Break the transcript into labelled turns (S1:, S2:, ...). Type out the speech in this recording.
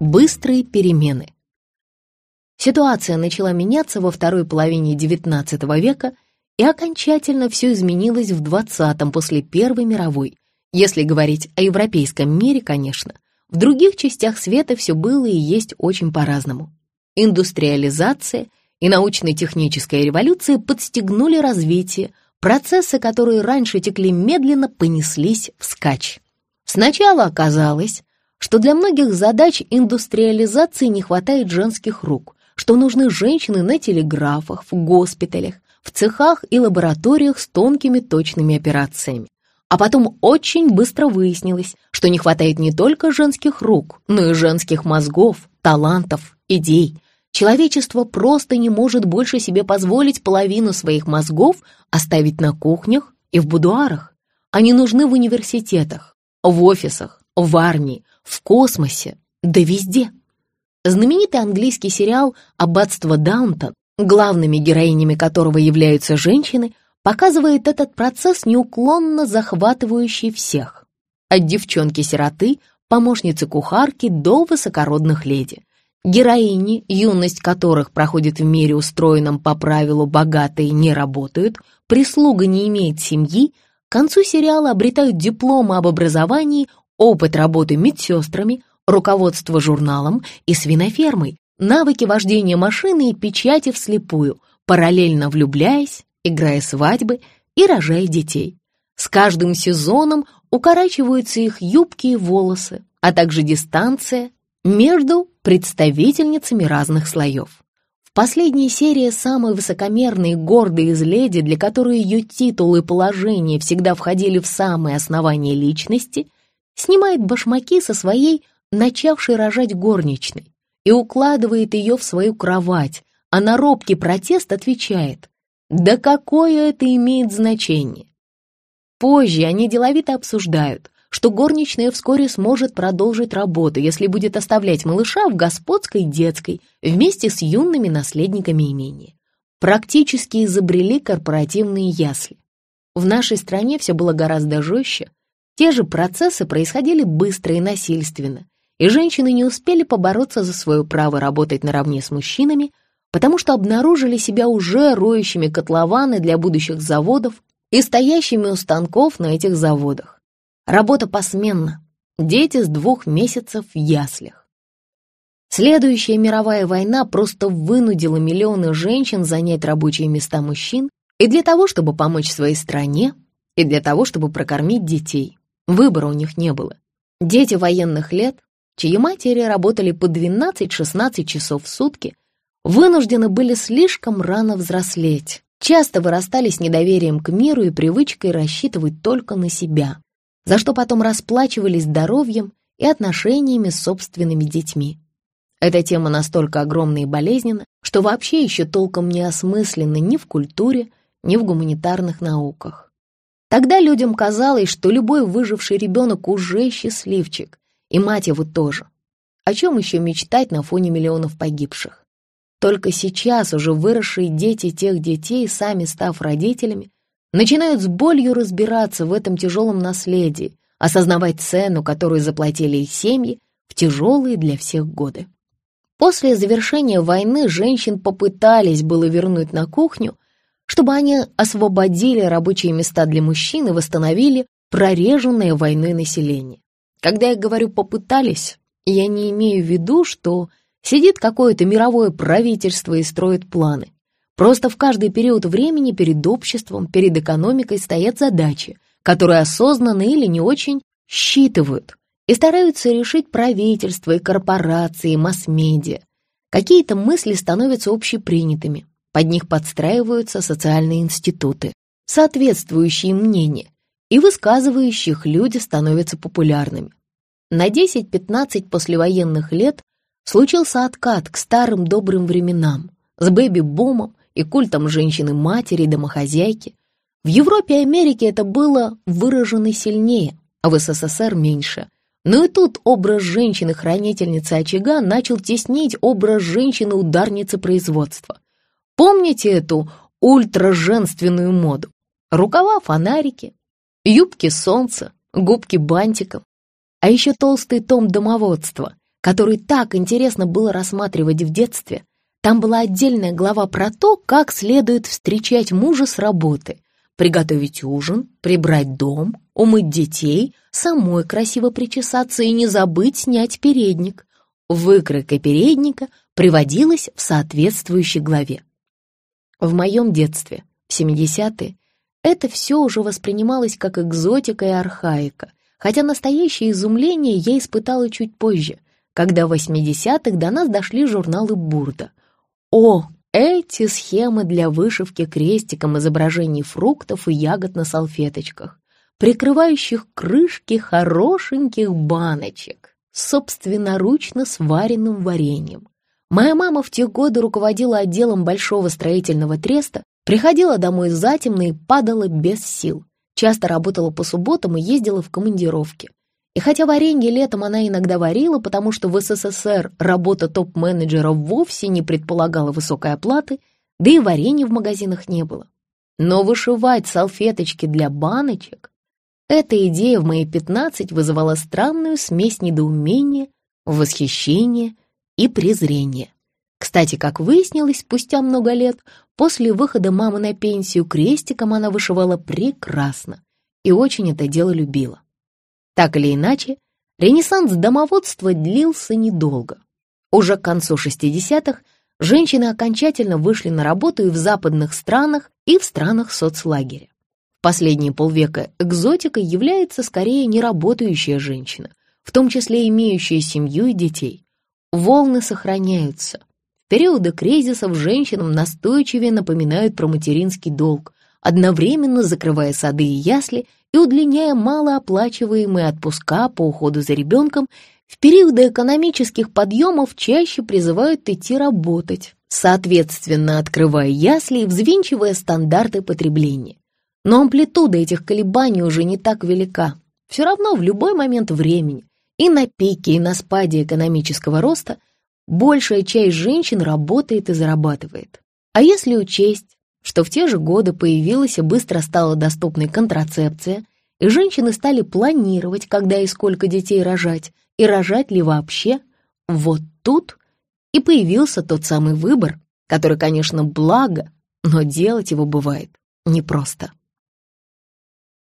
S1: Быстрые перемены. Ситуация начала меняться во второй половине XIX века, и окончательно все изменилось в 20-м после Первой мировой. Если говорить о европейском мире, конечно, в других частях света все было и есть очень по-разному. Индустриализация и научно-техническая революция подстегнули развитие, процессы, которые раньше текли медленно, понеслись вскачь. Сначала оказалось, что для многих задач индустриализации не хватает женских рук, что нужны женщины на телеграфах, в госпиталях, в цехах и лабораториях с тонкими точными операциями. А потом очень быстро выяснилось, что не хватает не только женских рук, но и женских мозгов, талантов, идей. Человечество просто не может больше себе позволить половину своих мозгов оставить на кухнях и в будуарах. Они нужны в университетах, в офисах, в армии, в космосе, да везде. Знаменитый английский сериал «Аббатство Даунтон», главными героинями которого являются женщины, показывает этот процесс неуклонно захватывающий всех. От девчонки-сироты, помощницы кухарки до высокородных леди. Героини, юность которых проходит в мире, устроенном по правилу «богатые не работают», прислуга не имеет семьи, к концу сериала обретают дипломы об образовании, опыт работы медсестрами, руководство журналом и свинофермой, навыки вождения машины и печати вслепую, параллельно влюбляясь, играя свадьбы и рожая детей. С каждым сезоном укорачиваются их юбки и волосы, а также дистанция между представительницами разных слоев. В последней серии самой высокомерной и гордой из леди, для которой ее титул и положение всегда входили в самое основание личности, снимает башмаки со своей начавшей рожать горничной и укладывает ее в свою кровать, а на робкий протест отвечает «Да какое это имеет значение?» Позже они деловито обсуждают, что горничная вскоре сможет продолжить работу, если будет оставлять малыша в господской детской вместе с юными наследниками имения. Практически изобрели корпоративные ясли. В нашей стране все было гораздо жестче, те же процессы происходили быстро и насильственно, и женщины не успели побороться за свое право работать наравне с мужчинами, потому что обнаружили себя уже роющими котлованы для будущих заводов и стоящими у станков на этих заводах. Работа посменна, дети с двух месяцев в яслях. Следующая мировая война просто вынудила миллионы женщин занять рабочие места мужчин и для того, чтобы помочь своей стране, и для того, чтобы прокормить детей. Выбора у них не было. Дети военных лет, чьи матери работали по 12-16 часов в сутки, вынуждены были слишком рано взрослеть, часто вырастали с недоверием к миру и привычкой рассчитывать только на себя, за что потом расплачивались здоровьем и отношениями с собственными детьми. Эта тема настолько огромна и болезненна, что вообще еще толком не осмыслена ни в культуре, ни в гуманитарных науках. Тогда людям казалось, что любой выживший ребенок уже счастливчик, и мать его тоже. О чем еще мечтать на фоне миллионов погибших? Только сейчас уже выросшие дети тех детей, сами став родителями, начинают с болью разбираться в этом тяжелом наследии, осознавать цену, которую заплатили их семьи в тяжелые для всех годы. После завершения войны женщин попытались было вернуть на кухню, чтобы они освободили рабочие места для мужчин и восстановили прореженное войной население. Когда я говорю «попытались», я не имею в виду, что сидит какое-то мировое правительство и строит планы. Просто в каждый период времени перед обществом, перед экономикой стоят задачи, которые осознанно или не очень считывают и стараются решить правительство и корпорации, и масс-медиа. Какие-то мысли становятся общепринятыми, под них подстраиваются социальные институты, соответствующие мнения, и высказывающих люди становятся популярными. На 10-15 послевоенных лет случился откат к старым добрым временам с бэби-бумом и культом женщины-матери и домохозяйки. В Европе и Америке это было выражено сильнее, а в СССР меньше. Но и тут образ женщины-хранительницы очага начал теснить образ женщины-ударницы производства. Помните эту ультраженственную моду? Рукава фонарики, юбки солнца, губки бантиком, а еще толстый том домоводства, который так интересно было рассматривать в детстве. Там была отдельная глава про то, как следует встречать мужа с работы, приготовить ужин, прибрать дом, умыть детей, самой красиво причесаться и не забыть снять передник. Выкройка передника приводилась в соответствующей главе. В моем детстве, в 70-е, это все уже воспринималось как экзотика и архаика, хотя настоящее изумление я испытала чуть позже, когда в 80-х до нас дошли журналы «Бурда». О, эти схемы для вышивки крестиком изображений фруктов и ягод на салфеточках, прикрывающих крышки хорошеньких баночек, собственноручно сваренным вареньем. Моя мама в те годы руководила отделом большого строительного треста, приходила домой затемно и падала без сил. Часто работала по субботам и ездила в командировки. И хотя варенье летом она иногда варила, потому что в СССР работа топ-менеджера вовсе не предполагала высокой оплаты, да и варенья в магазинах не было. Но вышивать салфеточки для баночек — эта идея в мои 15 вызывала странную смесь недоумения, восхищения и презрения. Кстати, как выяснилось, спустя много лет, после выхода мамы на пенсию крестиком она вышивала прекрасно и очень это дело любила. Так или иначе, ренессанс домоводства длился недолго. Уже к концу 60-х женщины окончательно вышли на работу и в западных странах, и в странах соцлагеря. В последние полвека экзотикой является скорее неработающая женщина, в том числе имеющая семью и детей. Волны сохраняются. В периоды кризисов женщинам настойчивее напоминают про материнский долг, одновременно закрывая сады и ясли и удлиняя малооплачиваемые отпуска по уходу за ребенком, в периоды экономических подъемов чаще призывают идти работать, соответственно открывая ясли и взвинчивая стандарты потребления. Но амплитуда этих колебаний уже не так велика. Все равно в любой момент времени, и на пике, и на спаде экономического роста, большая часть женщин работает и зарабатывает. А если учесть, что в те же годы появилась и быстро стала доступной контрацепция, и женщины стали планировать, когда и сколько детей рожать, и рожать ли вообще, вот тут и появился тот самый выбор, который, конечно, благо, но делать его бывает непросто.